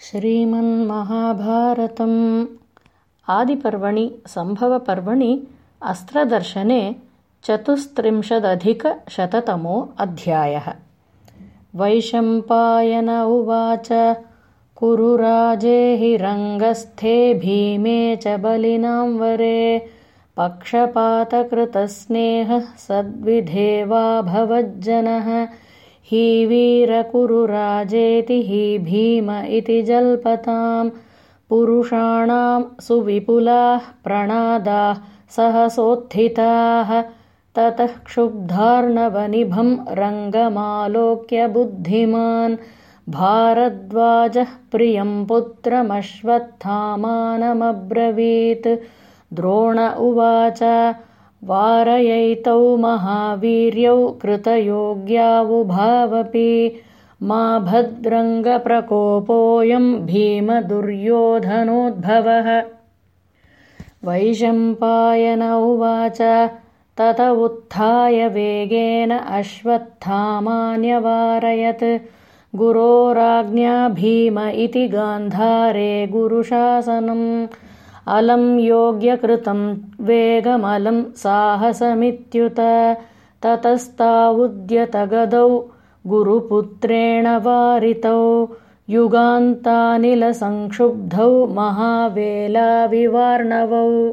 श्रीमन्महाभारतम्। आदिपर्वणि सम्भवपर्वणि अस्त्रदर्शने चतुस्त्रिंशदधिकशततमो अध्यायः। वैशम्पायन उवाच कुरुराजे रङ्गस्थे भीमे च बलिनां वरे पक्षपातकृतस्नेहः सद्विधेवाभवज्जनः हि वीरकुरुराजेति हि भीम इति जल्पतां पुरुषाणां सुविपुलाः प्रणादाः सहसोत्थिताः। ततः क्षुब्धार्णवनिभं रङ्गमालोक्य बुद्धिमान्। भारद्वाजः प्रियं पुत्रमश्वत्थामानमब्रवीत्। द्रोण उवाच वारयैतौ महावीर्यौ कृतयोग्यावुभावपि मा भद्रङ्गप्रकोपोऽयं भीमदुर्योधनोद्भवः। वैशम्पायन उवाच तत उत्थाय वेगेन अश्वत्थामान्यवारयत्। गुरोराज्ञा भीम इति गान्धारे गुरुशासनम् अलं योग्यकृतं वेगमलं साहसमित्युत ततस्तावुद्यतगदौ गुरुपुत्रेण वारितौ युगान्तानिलसंक्षुब्धौ महावेलाविवार्णवौ।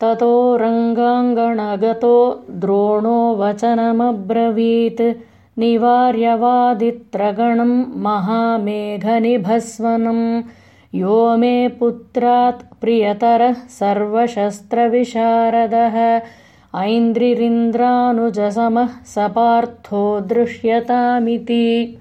ततो रङ्गाङ्गणगतो द्रोणो वचनमब्रवीत् निवार्यवादित्रगणं महामेघनिभस्वनम् यो मे पुत्रात् प्रियतरः सर्वशस्त्रविशारदः। ऐन्द्रिरिन्द्रानुजसमः सपार्थो दृश्यतामिति